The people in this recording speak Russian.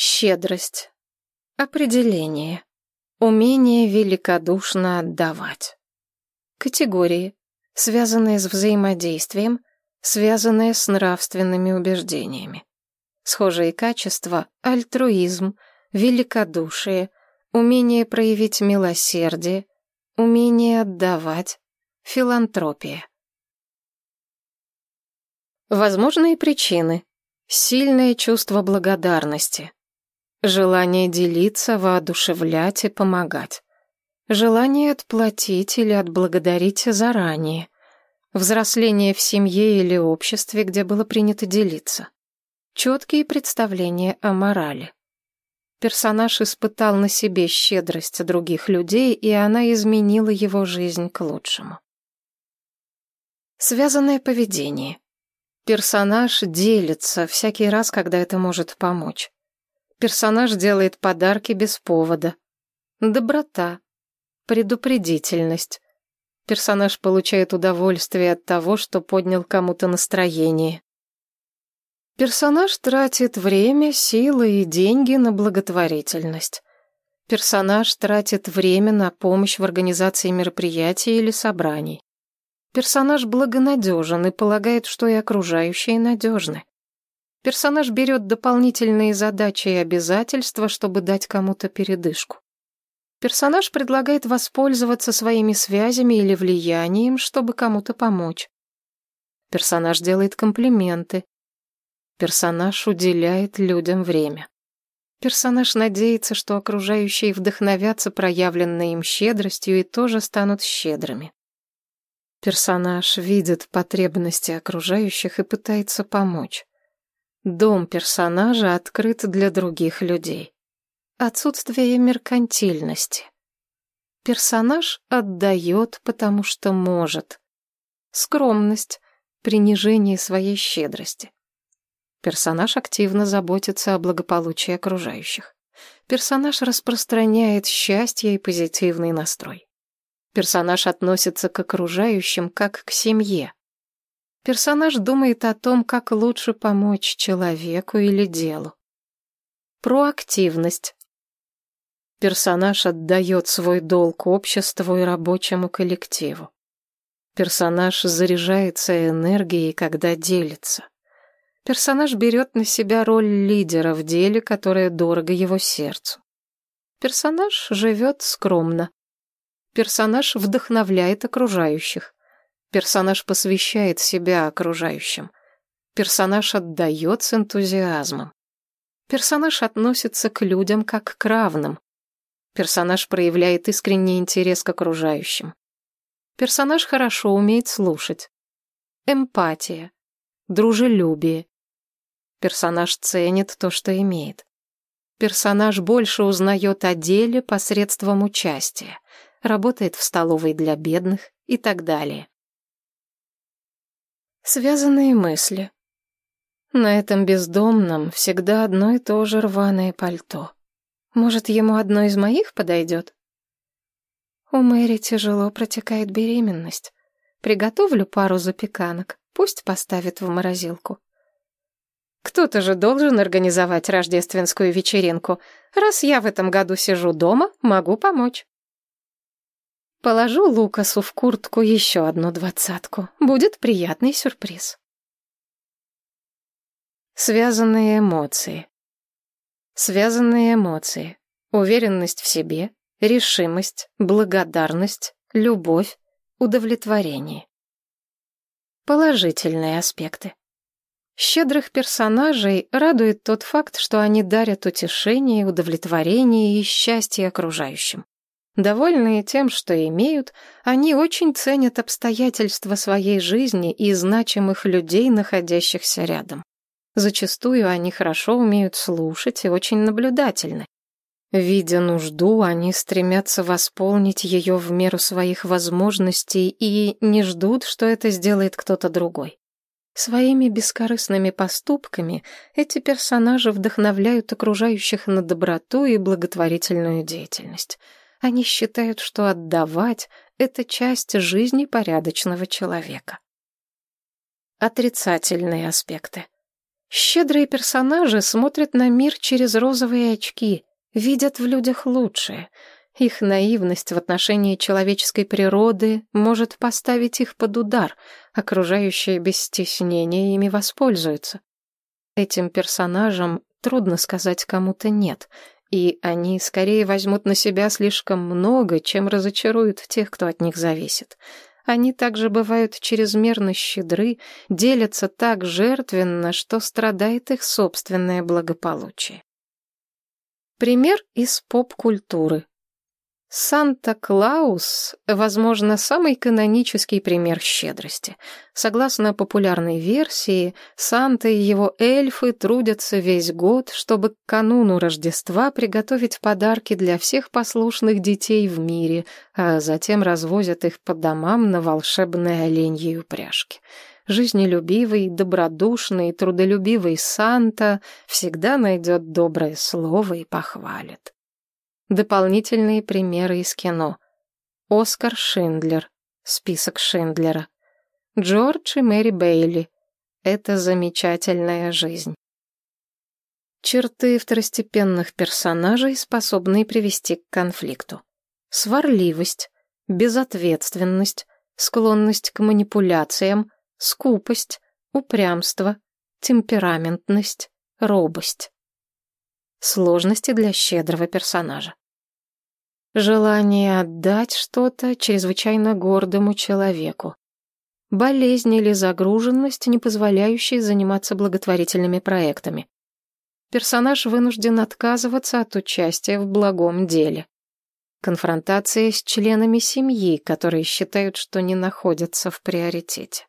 Щедрость. Определение. Умение великодушно отдавать. Категории, связанные с взаимодействием, связанные с нравственными убеждениями. Схожие качества – альтруизм, великодушие, умение проявить милосердие, умение отдавать, филантропия. Возможные причины. Сильное чувство благодарности. Желание делиться, воодушевлять и помогать. Желание отплатить или отблагодарить заранее. Взросление в семье или обществе, где было принято делиться. Четкие представления о морали. Персонаж испытал на себе щедрость других людей, и она изменила его жизнь к лучшему. Связанное поведение. Персонаж делится всякий раз, когда это может помочь. Персонаж делает подарки без повода. Доброта. Предупредительность. Персонаж получает удовольствие от того, что поднял кому-то настроение. Персонаж тратит время, силы и деньги на благотворительность. Персонаж тратит время на помощь в организации мероприятий или собраний. Персонаж благонадежен и полагает, что и окружающие надежны. Персонаж берет дополнительные задачи и обязательства, чтобы дать кому-то передышку. Персонаж предлагает воспользоваться своими связями или влиянием, чтобы кому-то помочь. Персонаж делает комплименты. Персонаж уделяет людям время. Персонаж надеется, что окружающие вдохновятся проявленной им щедростью и тоже станут щедрыми. Персонаж видит потребности окружающих и пытается помочь. Дом персонажа открыт для других людей. Отсутствие меркантильности. Персонаж отдает, потому что может. Скромность, принижение своей щедрости. Персонаж активно заботится о благополучии окружающих. Персонаж распространяет счастье и позитивный настрой. Персонаж относится к окружающим как к семье. Персонаж думает о том, как лучше помочь человеку или делу. Проактивность. Персонаж отдает свой долг обществу и рабочему коллективу. Персонаж заряжается энергией, когда делится. Персонаж берет на себя роль лидера в деле, которое дорого его сердцу. Персонаж живет скромно. Персонаж вдохновляет окружающих. Персонаж посвящает себя окружающим. Персонаж отдает с энтузиазмом. Персонаж относится к людям как к равным. Персонаж проявляет искренний интерес к окружающим. Персонаж хорошо умеет слушать. Эмпатия. Дружелюбие. Персонаж ценит то, что имеет. Персонаж больше узнает о деле посредством участия, работает в столовой для бедных и так далее. Связанные мысли. На этом бездомном всегда одно и то же рваное пальто. Может, ему одно из моих подойдет? У Мэри тяжело протекает беременность. Приготовлю пару запеканок, пусть поставит в морозилку. Кто-то же должен организовать рождественскую вечеринку. Раз я в этом году сижу дома, могу помочь. Положу Лукасу в куртку еще одну двадцатку. Будет приятный сюрприз. Связанные эмоции. Связанные эмоции. Уверенность в себе, решимость, благодарность, любовь, удовлетворение. Положительные аспекты. Щедрых персонажей радует тот факт, что они дарят утешение, удовлетворение и счастье окружающим. Довольные тем, что имеют, они очень ценят обстоятельства своей жизни и значимых людей, находящихся рядом. Зачастую они хорошо умеют слушать и очень наблюдательны. Видя нужду, они стремятся восполнить ее в меру своих возможностей и не ждут, что это сделает кто-то другой. Своими бескорыстными поступками эти персонажи вдохновляют окружающих на доброту и благотворительную деятельность – они считают, что отдавать — это часть жизни порядочного человека. Отрицательные аспекты. Щедрые персонажи смотрят на мир через розовые очки, видят в людях лучшее. Их наивность в отношении человеческой природы может поставить их под удар, окружающие без стеснения ими воспользуются. Этим персонажам трудно сказать кому-то «нет», и они скорее возьмут на себя слишком много, чем разочаруют тех, кто от них зависит. Они также бывают чрезмерно щедры, делятся так жертвенно, что страдает их собственное благополучие. Пример из поп-культуры. Санта-Клаус, возможно, самый канонический пример щедрости. Согласно популярной версии, Санта и его эльфы трудятся весь год, чтобы к кануну Рождества приготовить подарки для всех послушных детей в мире, а затем развозят их по домам на волшебной оленьей упряжке. Жизнелюбивый, добродушный, трудолюбивый Санта всегда найдет доброе слово и похвалит. Дополнительные примеры из кино. Оскар Шиндлер. Список Шиндлера. Джордж и Мэри Бейли. Это замечательная жизнь. Черты второстепенных персонажей, способные привести к конфликту. Сварливость, безответственность, склонность к манипуляциям, скупость, упрямство, темпераментность, робость. Сложности для щедрого персонажа. Желание отдать что-то чрезвычайно гордому человеку. Болезнь или загруженность, не позволяющие заниматься благотворительными проектами. Персонаж вынужден отказываться от участия в благом деле. Конфронтация с членами семьи, которые считают, что не находятся в приоритете.